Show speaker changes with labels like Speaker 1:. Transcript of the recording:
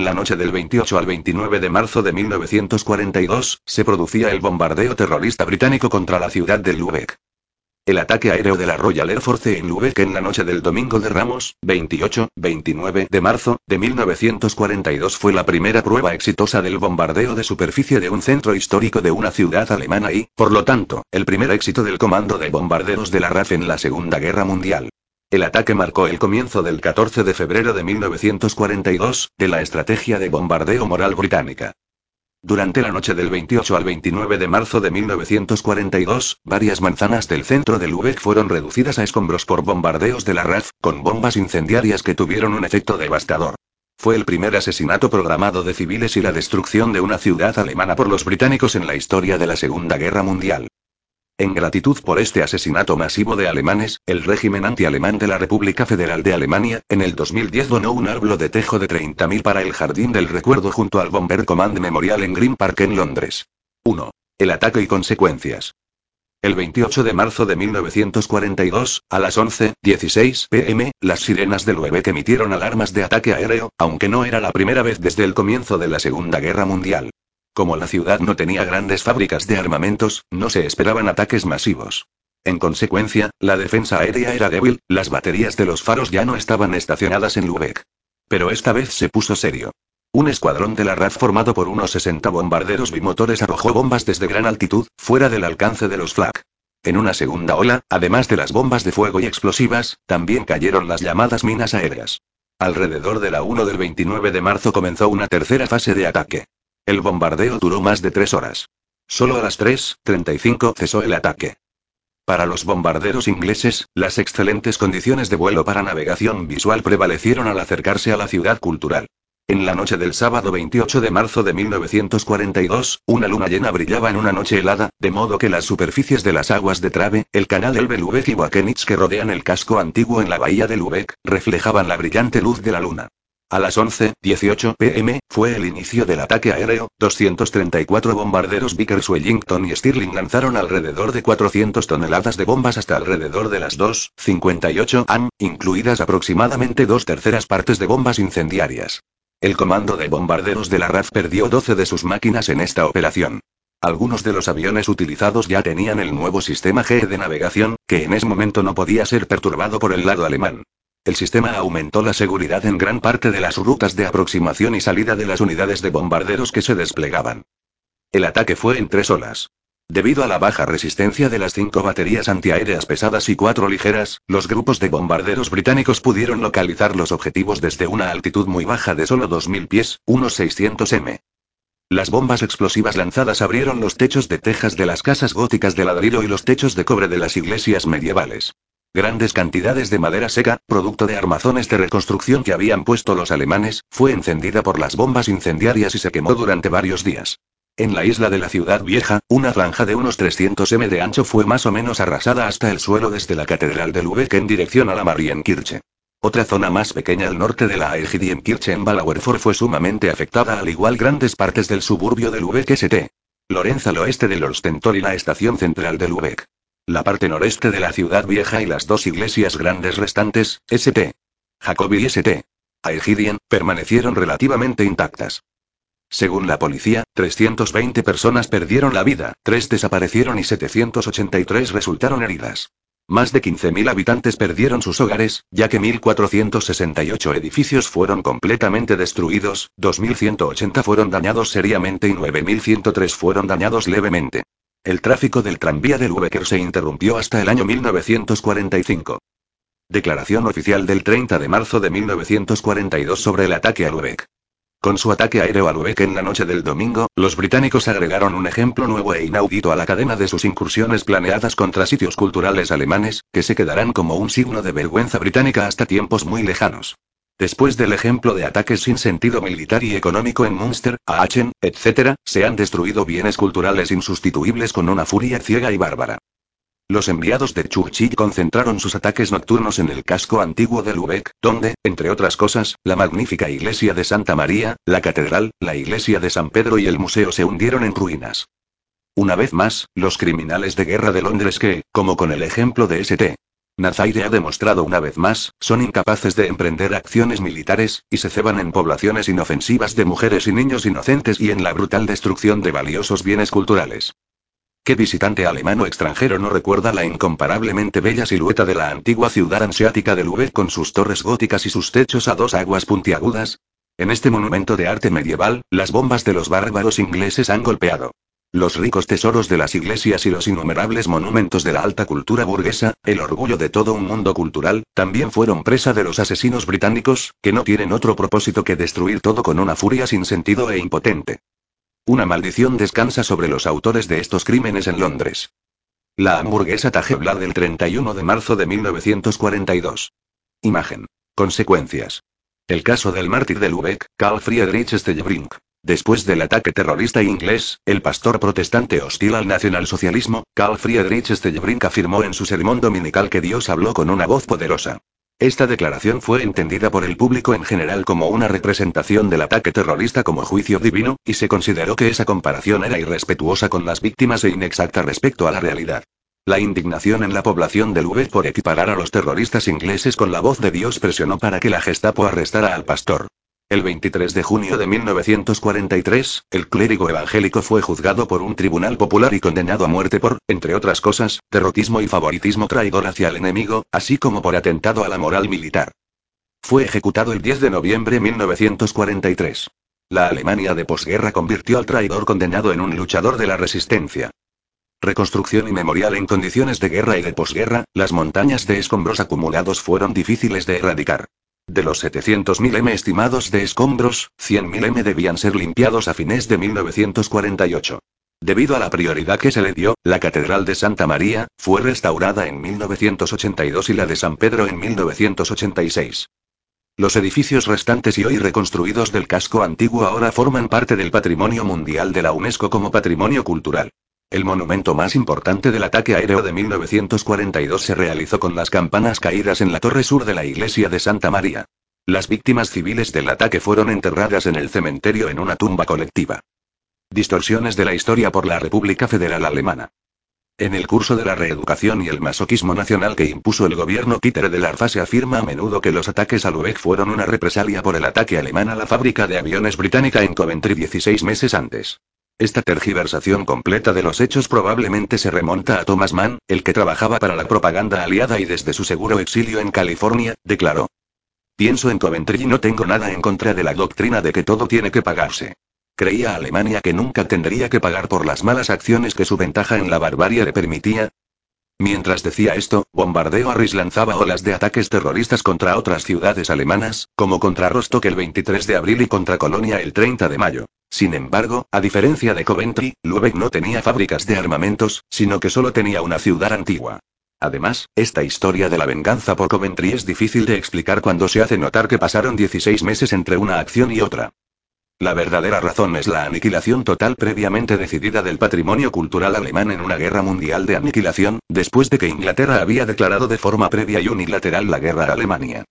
Speaker 1: En la noche del 28 al 29 de marzo de 1942, se producía el bombardeo terrorista británico contra la ciudad de Lübeck. El ataque aéreo de la Royal Air Force en Lübeck en la noche del domingo de Ramos, 28-29 de marzo de 1942 fue la primera prueba exitosa del bombardeo de superficie de un centro histórico de una ciudad alemana y, por lo tanto, el primer éxito del comando de bombarderos de la RAF en la Segunda Guerra Mundial. El ataque marcó el comienzo del 14 de febrero de 1942, de la estrategia de bombardeo moral británica. Durante la noche del 28 al 29 de marzo de 1942, varias manzanas del centro de Lübeck fueron reducidas a escombros por bombardeos de la RAF, con bombas incendiarias que tuvieron un efecto devastador. Fue el primer asesinato programado de civiles y la destrucción de una ciudad alemana por los británicos en la historia de la Segunda Guerra Mundial. En gratitud por este asesinato masivo de alemanes, el régimen anti-alemán de la República Federal de Alemania, en el 2010 donó un árbol de tejo de 30.000 para el Jardín del Recuerdo junto al Bomber Command Memorial en Green Park en Londres. 1. El ataque y consecuencias. El 28 de marzo de 1942, a las 11.16 pm, las sirenas del Lubeck emitieron alarmas de ataque aéreo, aunque no era la primera vez desde el comienzo de la Segunda Guerra Mundial. Como la ciudad no tenía grandes fábricas de armamentos, no se esperaban ataques masivos. En consecuencia, la defensa aérea era débil, las baterías de los faros ya no estaban estacionadas en Lübeck. Pero esta vez se puso serio. Un escuadrón de la RAF formado por unos 60 bombarderos bimotores arrojó bombas desde gran altitud, fuera del alcance de los flak. En una segunda ola, además de las bombas de fuego y explosivas, también cayeron las llamadas minas aéreas. Alrededor de la 1 del 29 de marzo comenzó una tercera fase de ataque. El bombardeo duró más de tres horas. Solo a las 3.35 cesó el ataque. Para los bombarderos ingleses, las excelentes condiciones de vuelo para navegación visual prevalecieron al acercarse a la ciudad cultural. En la noche del sábado 28 de marzo de 1942, una luna llena brillaba en una noche helada, de modo que las superficies de las aguas de Trave, el canal Elbe Lübeck y Wakenitz que rodean el casco antiguo en la bahía de Lübeck, reflejaban la brillante luz de la luna. A las 11.18 pm, fue el inicio del ataque aéreo, 234 bombarderos Vickers Wellington y Stirling lanzaron alrededor de 400 toneladas de bombas hasta alrededor de las 2.58 am, incluidas aproximadamente dos terceras partes de bombas incendiarias. El comando de bombarderos de la RAF perdió 12 de sus máquinas en esta operación. Algunos de los aviones utilizados ya tenían el nuevo sistema GE de navegación, que en ese momento no podía ser perturbado por el lado alemán. El sistema aumentó la seguridad en gran parte de las rutas de aproximación y salida de las unidades de bombarderos que se desplegaban. El ataque fue en tres olas. Debido a la baja resistencia de las cinco baterías antiaéreas pesadas y cuatro ligeras, los grupos de bombarderos británicos pudieron localizar los objetivos desde una altitud muy baja de solo 2.000 pies, unos 600 m. Las bombas explosivas lanzadas abrieron los techos de tejas de las casas góticas de ladrillo y los techos de cobre de las iglesias medievales. Grandes cantidades de madera seca, producto de armazones de reconstrucción que habían puesto los alemanes, fue encendida por las bombas incendiarias y se quemó durante varios días. En la isla de la ciudad vieja, una franja de unos 300 m de ancho fue más o menos arrasada hasta el suelo desde la catedral de Lübeck en dirección a la Marienkirche. Otra zona más pequeña al norte de la Aegidienkirche en Ballauerfurt fue sumamente afectada al igual grandes partes del suburbio de Lübeck St. Lorenz al oeste del Ostentor y la estación central de Lübeck. La parte noreste de la ciudad vieja y las dos iglesias grandes restantes, St. Jacobi y St. Aegidien, permanecieron relativamente intactas. Según la policía, 320 personas perdieron la vida, 3 desaparecieron y 783 resultaron heridas. Más de 15.000 habitantes perdieron sus hogares, ya que 1.468 edificios fueron completamente destruidos, 2.180 fueron dañados seriamente y 9.103 fueron dañados levemente. El tráfico del tranvía de Lübecker se interrumpió hasta el año 1945. Declaración oficial del 30 de marzo de 1942 sobre el ataque a Lübeck. Con su ataque aéreo a Lübeck en la noche del domingo, los británicos agregaron un ejemplo nuevo e inaudito a la cadena de sus incursiones planeadas contra sitios culturales alemanes, que se quedarán como un signo de vergüenza británica hasta tiempos muy lejanos. Después del ejemplo de ataques sin sentido militar y económico en Münster, Aachen, etc., se han destruido bienes culturales insustituibles con una furia ciega y bárbara. Los enviados de Churchill concentraron sus ataques nocturnos en el casco antiguo de Lübeck, donde, entre otras cosas, la magnífica iglesia de Santa María, la catedral, la iglesia de San Pedro y el museo se hundieron en ruinas. Una vez más, los criminales de guerra de Londres que, como con el ejemplo de St. Nazaire ha demostrado una vez más, son incapaces de emprender acciones militares, y se ceban en poblaciones inofensivas de mujeres y niños inocentes y en la brutal destrucción de valiosos bienes culturales. ¿Qué visitante alemán o extranjero no recuerda la incomparablemente bella silueta de la antigua ciudad anseática de Lübeck con sus torres góticas y sus techos a dos aguas puntiagudas? En este monumento de arte medieval, las bombas de los bárbaros ingleses han golpeado. Los ricos tesoros de las iglesias y los innumerables monumentos de la alta cultura burguesa, el orgullo de todo un mundo cultural, también fueron presa de los asesinos británicos, que no tienen otro propósito que destruir todo con una furia sin sentido e impotente. Una maldición descansa sobre los autores de estos crímenes en Londres. La hamburguesa Tagebla del 31 de marzo de 1942. Imagen. Consecuencias. El caso del mártir de Lübeck, Karl Friedrich Stellbrink. Después del ataque terrorista inglés, el pastor protestante hostil al nacionalsocialismo, Karl Friedrich Stellbrink afirmó en su sermón dominical que Dios habló con una voz poderosa. Esta declaración fue entendida por el público en general como una representación del ataque terrorista como juicio divino, y se consideró que esa comparación era irrespetuosa con las víctimas e inexacta respecto a la realidad. La indignación en la población de Lübeck por equiparar a los terroristas ingleses con la voz de Dios presionó para que la Gestapo arrestara al pastor. El 23 de junio de 1943, el clérigo evangélico fue juzgado por un tribunal popular y condenado a muerte por, entre otras cosas, derrotismo y favoritismo traidor hacia el enemigo, así como por atentado a la moral militar. Fue ejecutado el 10 de noviembre de 1943. La Alemania de posguerra convirtió al traidor condenado en un luchador de la resistencia. Reconstrucción y memorial en condiciones de guerra y de posguerra, las montañas de escombros acumulados fueron difíciles de erradicar. De los 700.000 m estimados de escombros, 100.000 m debían ser limpiados a fines de 1948. Debido a la prioridad que se le dio, la Catedral de Santa María fue restaurada en 1982 y la de San Pedro en 1986. Los edificios restantes y hoy reconstruidos del casco antiguo ahora forman parte del Patrimonio Mundial de la UNESCO como patrimonio cultural. El monumento más importante del ataque aéreo de 1942 se realizó con las campanas caídas en la torre sur de la iglesia de Santa María. Las víctimas civiles del ataque fueron enterradas en el cementerio en una tumba colectiva. Distorsiones de la historia por la República Federal Alemana. En el curso de la reeducación y el masoquismo nacional que impuso el gobierno títere de Arfa se afirma a menudo que los ataques a Lübeck fueron una represalia por el ataque alemán a la fábrica de aviones británica en Coventry 16 meses antes. Esta tergiversación completa de los hechos probablemente se remonta a Thomas Mann, el que trabajaba para la propaganda aliada y desde su seguro exilio en California, declaró. Pienso en Coventry y no tengo nada en contra de la doctrina de que todo tiene que pagarse. Creía Alemania que nunca tendría que pagar por las malas acciones que su ventaja en la barbarie le permitía, Mientras decía esto, Bombardeo Arris lanzaba olas de ataques terroristas contra otras ciudades alemanas, como contra Rostock el 23 de abril y contra Colonia el 30 de mayo. Sin embargo, a diferencia de Coventry, Lübeck no tenía fábricas de armamentos, sino que solo tenía una ciudad antigua. Además, esta historia de la venganza por Coventry es difícil de explicar cuando se hace notar que pasaron 16 meses entre una acción y otra. La verdadera razón es la aniquilación total previamente decidida del patrimonio cultural alemán en una guerra mundial de aniquilación, después de que Inglaterra había declarado de forma previa y unilateral la guerra a Alemania.